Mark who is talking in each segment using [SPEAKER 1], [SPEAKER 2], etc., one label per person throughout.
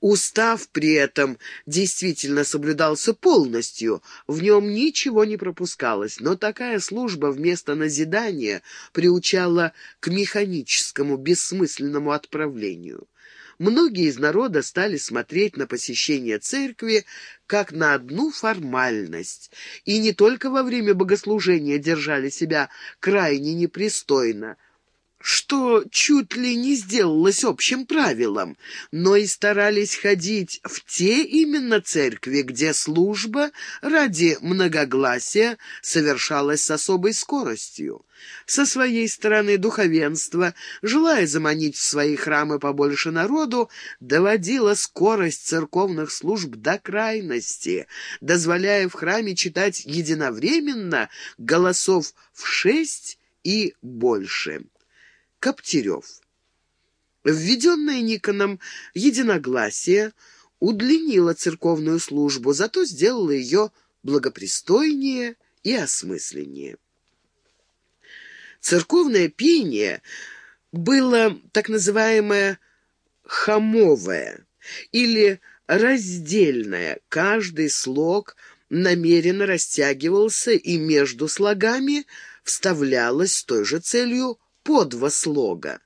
[SPEAKER 1] Устав при этом действительно соблюдался полностью, в нем ничего не пропускалось, но такая служба вместо назидания приучала к механическому, бессмысленному отправлению. Многие из народа стали смотреть на посещение церкви как на одну формальность, и не только во время богослужения держали себя крайне непристойно – что чуть ли не сделалось общим правилом, но и старались ходить в те именно церкви, где служба ради многогласия совершалась с особой скоростью. Со своей стороны духовенство, желая заманить в свои храмы побольше народу, доводило скорость церковных служб до крайности, дозволяя в храме читать единовременно голосов в шесть и больше. Коптерев. Введенное Никоном единогласие удлинило церковную службу, зато сделало ее благопристойнее и осмысленнее. Церковное пение было так называемое «хамовое» или раздельное. Каждый слог намеренно растягивался, и между слогами вставлялось с той же целью по два слога.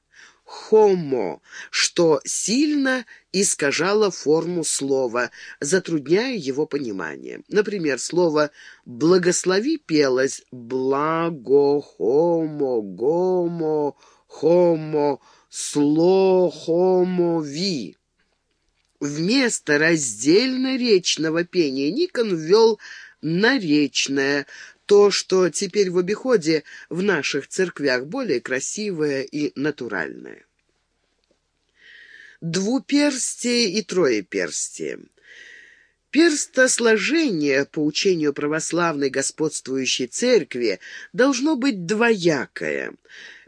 [SPEAKER 1] «Хомо», что сильно искажало форму слова, затрудняя его понимание. Например, слово «благослови» пелось «благо», «хомо», «гомо», «хомо», «сло», «хомо», «ви». Вместо раздельно-речного пения Никон ввел наречное, то, что теперь в обиходе в наших церквях более красивое и натуральное. Двуперстие и троеперстие. Перстосложение, по учению православной господствующей церкви, должно быть двоякое.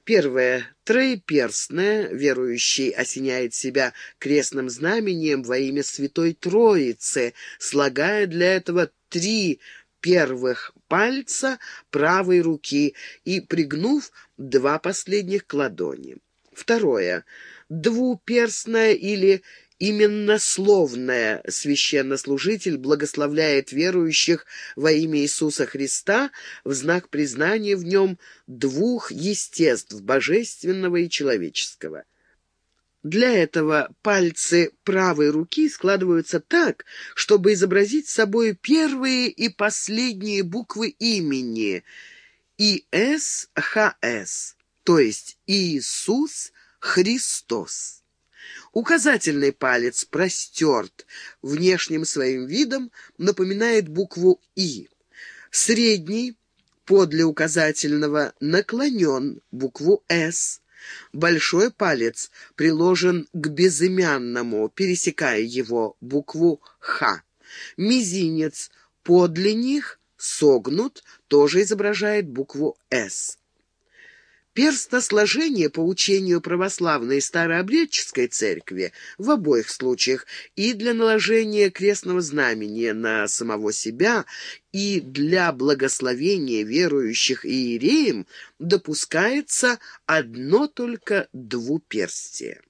[SPEAKER 1] Первое – троеперстное, верующий осеняет себя крестным знамением во имя Святой Троицы, слагая для этого три первых пальца правой руки и пригнув два последних к ладони. Второе. Двуперстное или Именно словное священнослужитель благословляет верующих во имя Иисуса Христа в знак признания в нем двух естеств, божественного и человеческого. Для этого пальцы правой руки складываются так, чтобы изобразить собой первые и последние буквы имени ИСХС, то есть Иисус Христос. Указательный палец простерт, внешним своим видом напоминает букву «И». Средний, подле указательного, наклонен, букву «С». Большой палец приложен к безымянному, пересекая его букву «Х». Мизинец подле них согнут, тоже изображает букву «С». Перстосложение по учению православной старообрядческой церкви в обоих случаях и для наложения крестного знамения на самого себя, и для благословения верующих иереям допускается одно только двуперстие.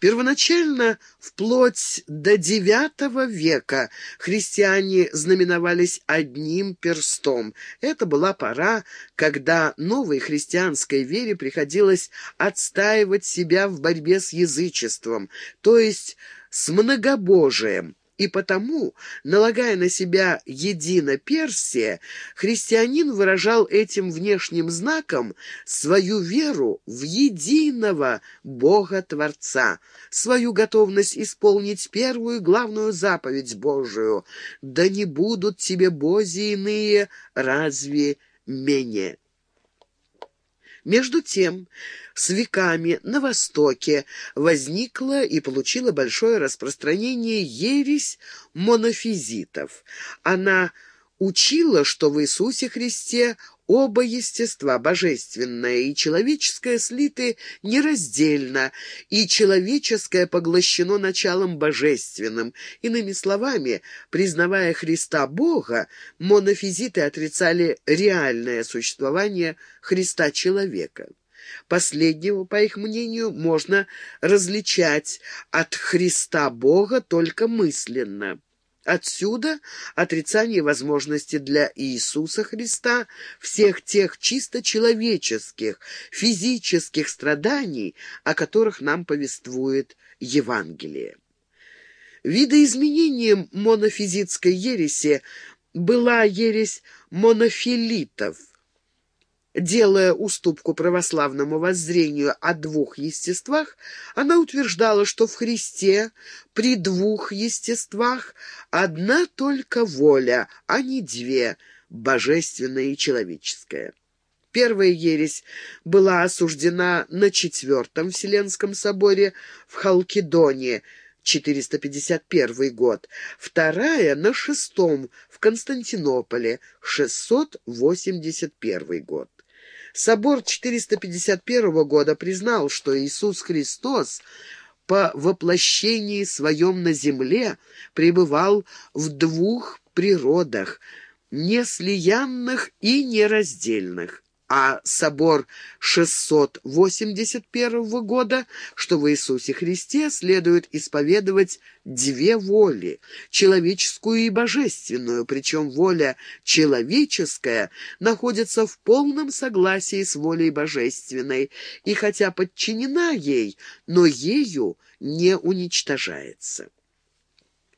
[SPEAKER 1] Первоначально, вплоть до IX века, христиане знаменовались одним перстом. Это была пора, когда новой христианской вере приходилось отстаивать себя в борьбе с язычеством, то есть с многобожием, и потому, налагая на себя единоперсие, христианин выражал этим внешним знаком свою веру в единого Бога-Творца, свою готовность исполнить первую главную заповедь Божию «Да не будут тебе бози иные, разве менее?» Между тем, с веками на Востоке возникла и получила большое распространение ересь монофизитов. Она учила, что в Иисусе Христе Оба естества, божественное и человеческое, слиты нераздельно, и человеческое поглощено началом божественным. Иными словами, признавая Христа Бога, монофизиты отрицали реальное существование Христа-человека. Последнего, по их мнению, можно различать от Христа Бога только мысленно. Отсюда отрицание возможности для Иисуса Христа всех тех чисто человеческих, физических страданий, о которых нам повествует Евангелие. Видоизменением монофизитской ереси была ересь монофилитов, Делая уступку православному воззрению о двух естествах, она утверждала, что в Христе при двух естествах одна только воля, а не две, божественная и человеческая. Первая ересь была осуждена на Четвертом Вселенском соборе в Халкидоне, 451 год, вторая — на Шестом в Константинополе, 681 год. Собор 451 года признал, что Иисус Христос по воплощении своем на земле пребывал в двух природах, неслиянных и нераздельных а собор 681 года, что в Иисусе Христе следует исповедовать две воли, человеческую и божественную, причем воля человеческая находится в полном согласии с волей божественной, и хотя подчинена ей, но ею не уничтожается.